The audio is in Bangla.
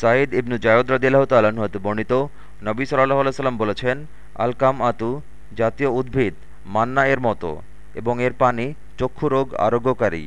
সাঈদ ইবনু জায়দ রদিল্লাহ তাল্লাহ্ন হতে বর্ণিত, নবী সাল্লাহ সাল্লাম বলেছেন, আলকাম আতু জাতীয় উদ্ভিদ, মান্না এর মতো এবং এর পানি চক্ষু রোগ আরোগ্যকারী।